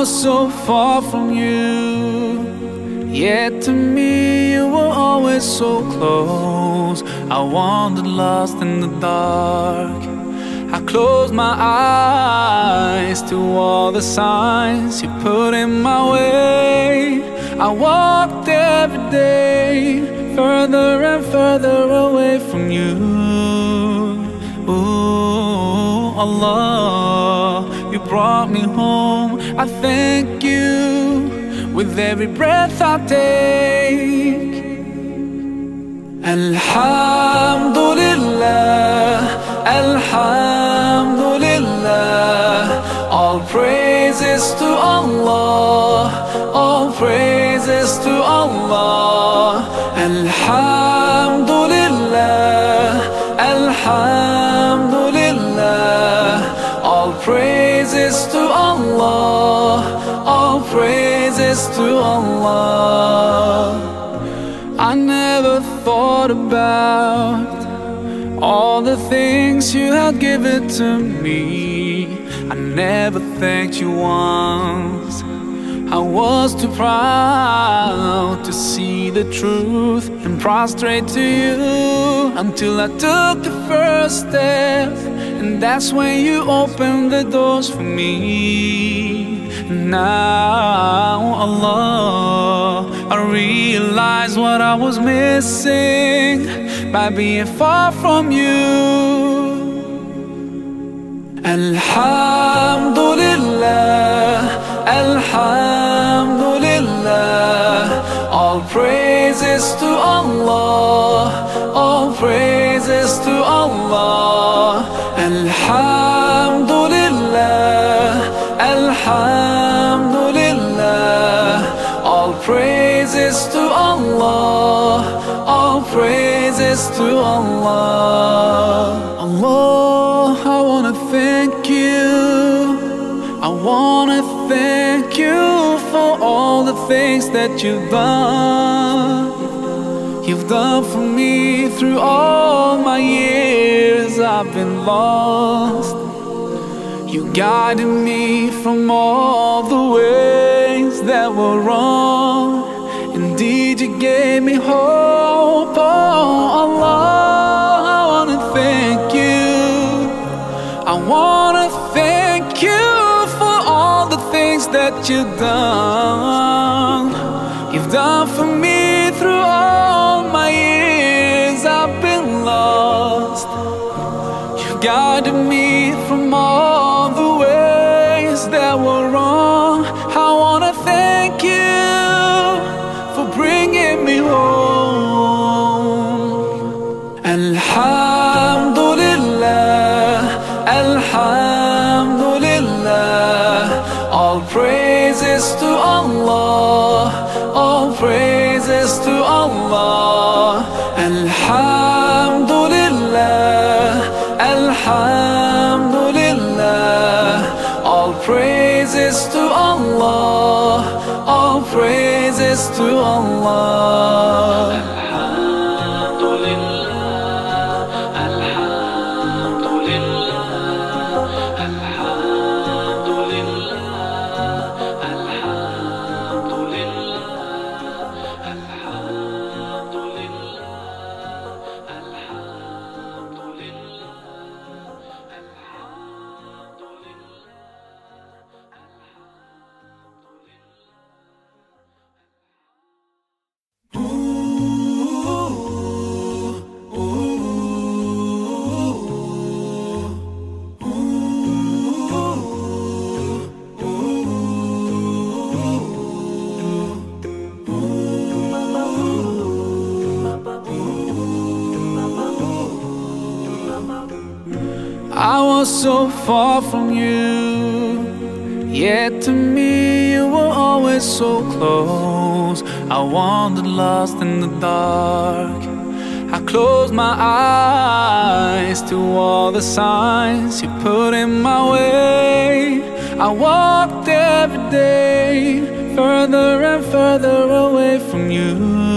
was so far from you, yet to me you were always so close. I wandered lost in the dark. I closed my eyes to all the signs you put in my way. I walked every day further and further away from you. Ooh, Allah, you brought me home. I thank you with every breath I take. Alhamdulillah, Alhamdulillah. All praises to Allah, all praises to Allah. Alhamdulillah, Alhamdulillah. To Allah. I never thought about all the things you had given to me. I never thanked you once. I was too proud to see the truth and prostrate to you until I took the first step. And that's when you opened the doors for me. Now, Allah, I realized what I was missing by being far from you. Alhamdulillah, Alhamdulillah. All praises to Allah, all praises to Allah. Alhamdulillah, Alhamdulillah. Praises to Allah. Allah, I wanna thank you. I wanna thank you for all the things that you've done. You've done for me through all my years I've been lost. You guided me from all the ways that were wrong. I wanna thank you for all the things that you've done. You've done for me Alhamdulillah. All praises to Allah, all praises to Allah. Alhamdulillah, Alhamdulillah. All praises to Allah, all praises to Allah. I was so far from you, yet to me you were always so close. I wandered lost in the dark. I closed my eyes to all the signs you put in my way. I walked every day further and further away from you.